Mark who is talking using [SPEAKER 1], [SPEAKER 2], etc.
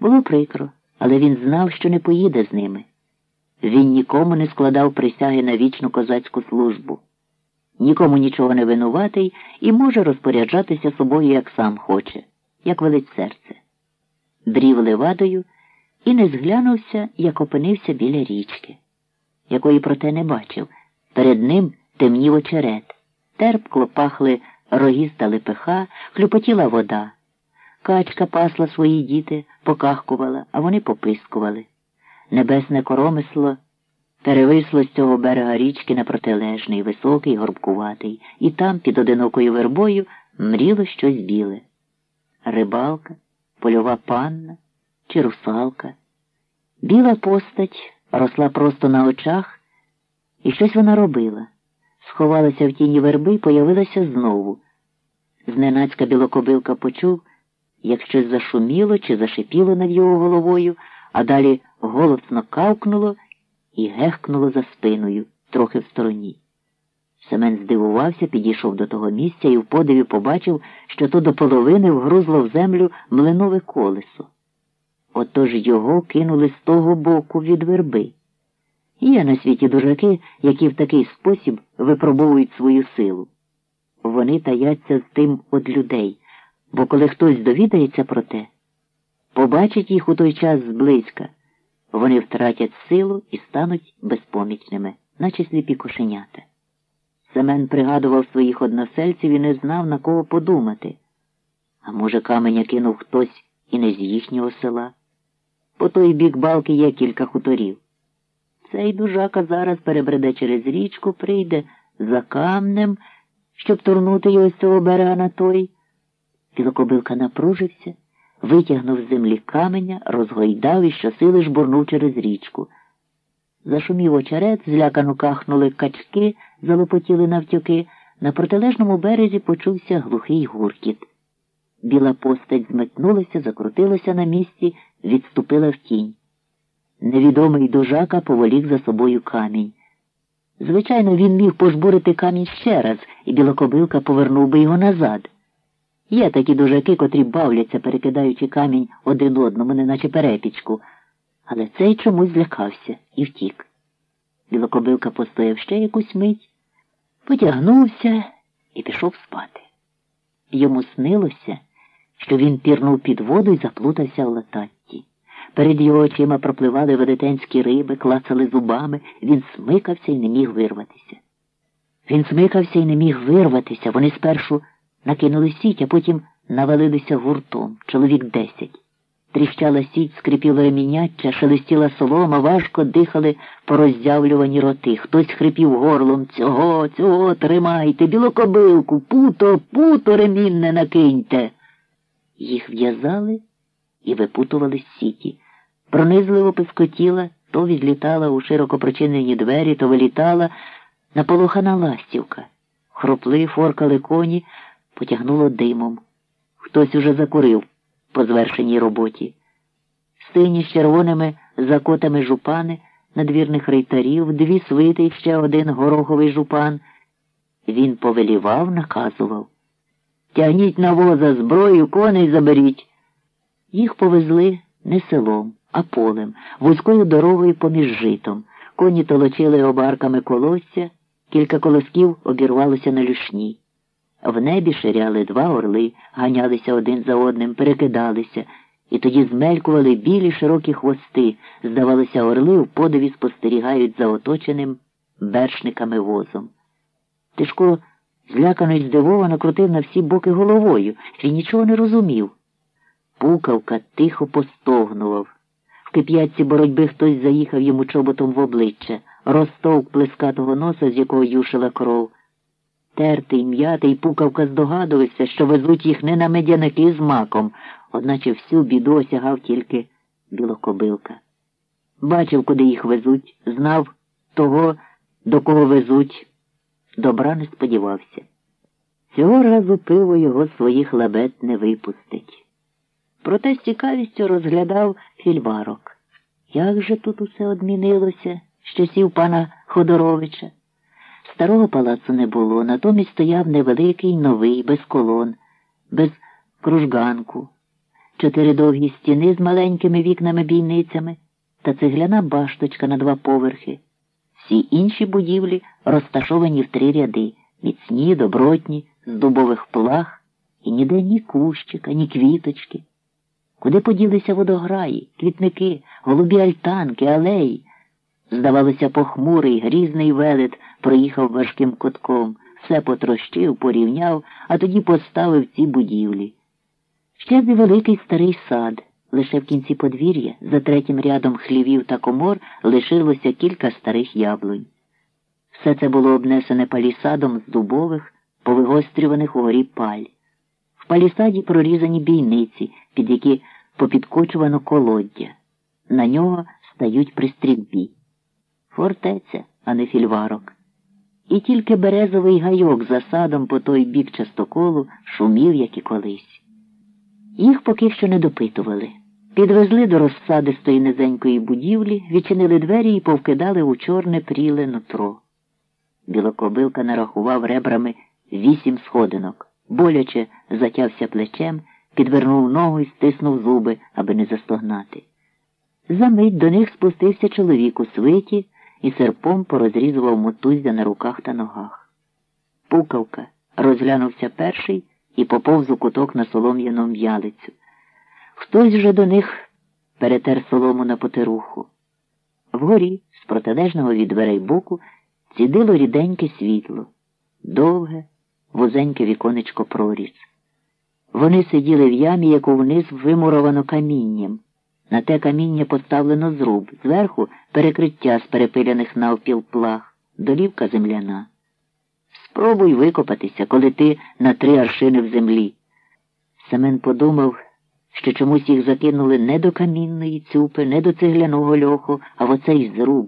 [SPEAKER 1] Було прикро, але він знав, що не поїде з ними. Він нікому не складав присяги на вічну козацьку службу, нікому нічого не винуватий і може розпоряджатися собою, як сам хоче, як велить серце. Брів левадою і не зглянувся, як опинився біля річки, якої проте не бачив. Перед ним темнів очерет, терпкло пахли рогіста лепеха, хлюпотіла вода. Качка пасла свої діти, покахкувала, а вони попискували. Небесне коромисло перевисло з цього берега річки на протилежний, високий, горбкуватий, і там, під одинокою вербою, мріло щось біле. Рибалка, польова панна чи русалка. Біла постать росла просто на очах, і щось вона робила. Сховалася в тіні верби і появилася знову. Зненацька білокобилка почув, як щось зашуміло чи зашипіло над його головою, а далі голосно кавкнуло і гехкнуло за спиною, трохи в стороні. Семен здивувався, підійшов до того місця і в подиві побачив, що то до половини вгрузло в землю млинове колесо. Отож його кинули з того боку від верби. Є на світі дужаки, які в такий спосіб випробовують свою силу. Вони таяться з тим від людей, бо коли хтось довідається про те, побачить їх у той час зблизька, вони втратять силу і стануть безпомічними, наче сліпі кошенята. Семен пригадував своїх односельців і не знав, на кого подумати. А може, каменя кинув хтось і не з їхнього села. По той бік балки є кілька хуторів. Цей дужака зараз перебреде через річку, прийде за камнем, щоб турнути його з цього берега на той. Білокобилка напружився, витягнув з землі каменя, розгойдав і щосили жбурнув через річку. Зашумів очерет, злякано кахнули качки, залопотіли навтюки. На протилежному березі почувся глухий гуркіт. Біла постать зметнулася, закрутилася на місці, відступила в тінь. Невідомий дужака поволік за собою камінь. Звичайно, він міг пожбурити камінь ще раз, і білокобилка повернув би його назад. Є такі дужаки, котрі бавляться, перекидаючи камінь один одному, неначе перепічку, але цей чомусь злякався і втік. Білокобилка постояв ще якусь мить, потягнувся і пішов спати. Йому снилося, що він пірнув під воду і заплутався в лататті. Перед його очима пропливали велетенські риби, клацали зубами, він смикався і не міг вирватися. Він смикався і не міг вирватися. Вони спершу накинули сіть, а потім навалилися гуртом, чоловік десять. Тріщала сіть, скрипіло реміняча, шелестіла солома, важко дихали пороздявлювані роти. Хтось хрипів горлом цього, цього тримайте, білокобилку, путо, путо ремінне накиньте. Їх в'язали і випутували з сіті. Пронизливо пискотіла, то відлітала у широко прочинені двері, то вилітала наполохана ластівка. Хропли, форкали коні, потягнуло димом. Хтось уже закурив по звершеній роботі. Сині з червоними закотами жупани, надвірних рейтарів, дві свити і ще один гороховий жупан. Він повелівав, наказував. Тягніть на воза зброю, коней заберіть. Їх повезли не селом, а полем, вузькою дорогою поміж житом. Коні толочили обарками колосся, кілька колосків обірвалося на люшні. В небі ширяли два орли, ганялися один за одним, перекидалися, і тоді змелькували білі широкі хвости. Здавалося, орли в подиві спостерігають за оточеним бершниками возом. Тишко злякано й здивовано крутив на всі боки головою і нічого не розумів. Пукавка тихо постогнував. В кип'ятці боротьби хтось заїхав йому чоботом в обличчя, розтовк плескатого носа, з якого юшила кров. Тертий, м'ятий пукавка здогадувався, що везуть їх не на медяники з маком, одначе всю біду осягав тільки білокобилка. Бачив, куди їх везуть, знав того, до кого везуть. Добра не сподівався. Цього разу пиво його своїх лабет не випустить. Проте з цікавістю розглядав фільварок. Як же тут усе одмінилося з часів пана Ходоровича? Старого палацу не було, натомість стояв невеликий, новий, без колон, без кружганку. чотири довгі стіни з маленькими вікнами-бійницями та цегляна башточка на два поверхи. Всі інші будівлі розташовані в три ряди, міцні, добротні, з дубових плах, і ніде ні кущика, ні квіточки. Куди поділися водограї, квітники, голубі альтанки, алеї? Здавалося, похмурий, грізний велет проїхав важким котком, все потрощив, порівняв, а тоді поставив ці будівлі. Ще великий старий сад. Лише в кінці подвір'я, за третім рядом хлівів та комор, лишилося кілька старих яблунь. Все це було обнесене палісадом з дубових, повигострюваних угорі паль. В палісаді прорізані бійниці, під які попідкочувано колоддя. На нього стають при стрільбі. Фортеця, а не фільварок. І тільки березовий гайок за садом по той бік частоколу шумів, як і колись. Їх поки що не допитували. Підвезли до розсадистої низенької будівлі, відчинили двері і повкидали у чорне пріле нутро. Білокобилка нарахував ребрами вісім сходинок, боляче затявся плечем, підвернув ногу і стиснув зуби, аби не застогнати. Замить до них спустився чоловік у свиті і серпом порозрізував мотуззя на руках та ногах. Пукавка розглянувся перший і поповз у куток на солом'яну м'ялицю. Хтось вже до них перетер солому на потируху. Вгорі, з протилежного від дверей боку, цідило ріденьке світло, довге, вузеньке віконечко проріз. Вони сиділи в ямі, яку вниз вимуровано камінням. На те каміння поставлено зруб, зверху перекриття з перепиляних навпіл плах, долівка земляна. Спробуй викопатися, коли ти на три аршини в землі. Семен подумав, що чомусь їх закинули не до камінної цюпи, не до цегляного льоху, а в оцей зруб,